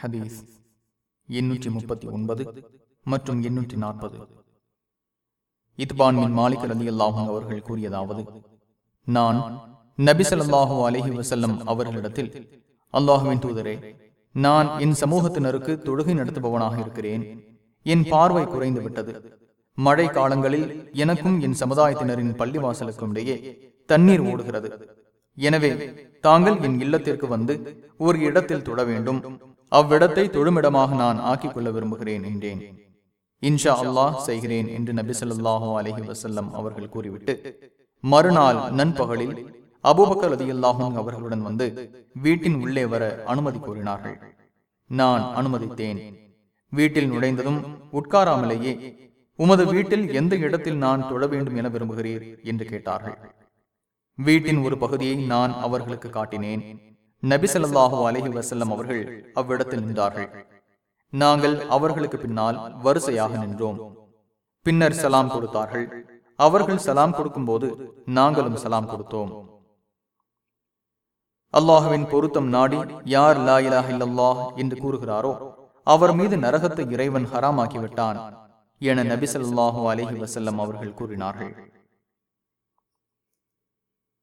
ஹதீஸ் எண்ணூற்றி முப்பத்தி ஒன்பது மற்றும் எண்ணூற்றி நாற்பது. இத்பான்மின் மாலிக் அலி அல்லாஹும் அவர்கள் கூறியதாவது நான் நபிசல்லாஹூ அலஹி வசல்லம் அவர்களிடத்தில் அல்லாஹுவின் தூதரே நான் என் சமூகத்தினருக்கு தொழுகை நடத்துபவனாக இருக்கிறேன். என் பார்வை குறைந்து விட்டது. மழை காலங்களில் எனக்கும் என் சமுதாயத்தினரின் பள்ளிவாசலுக்கும் இடையே தண்ணீர் ஓடுகிறது. எனவே தாங்கள் என் இல்லத்திற்கு வந்து ஒரு இடத்தில் தொட வேண்டும். அவ்விடத்தை தொழுமிடமாக நான் ஆக்கிக் கொள்ள விரும்புகிறேன் என்றேன். இன்ஷா அல்லாஹ் செய்கிறேன் என்று நபி சொல்லாஹோ அலஹி வசல்லம் அவர்கள் கூறிவிட்டு மறுநாள் நண்பகலில் அபூபக்கர் ரலியல்லாஹு அவர்களுடன் வந்து வீட்டின் உள்ளே வர அனுமதி கோரினார்கள். நான் அனுமதித்தேன். வீட்டில் நுழைந்ததும் உட்காராமலேயே உமது வீட்டில் எந்த இடத்தில் நான் தொழ வேண்டும் என விரும்புகிறீர்? என்று கேட்டார்கள். வீட்டின் ஒரு பகுதியை நான் அவர்களுக்கு காட்டினேன். நபி ஸல்லல்லாஹு அலைஹி வஸல்லம் அவர்கள் அவ்விடத்தில் நின்றார்கள். நாங்கள் அவர்களுக்கு பின்னால் வரிசையாக நின்றோம். பின்னர் சலாம் கொடுத்தார்கள். அவர்கள் சலாம் கொடுக்கும்போது நாங்களும் சலாம் கொடுத்தோம். அல்லாஹுவின் பொருத்தம் நாடி யார் லா இலாஹ இல்லல்லாஹ் என்று கூறுகிறாரோ அவர் மீது நரகத்தை இறைவன் ஹராமாக்கிவிட்டான் என நபி ஸல்லல்லாஹு அலைஹி வஸல்லம் அவர்கள் கூறினார்கள்.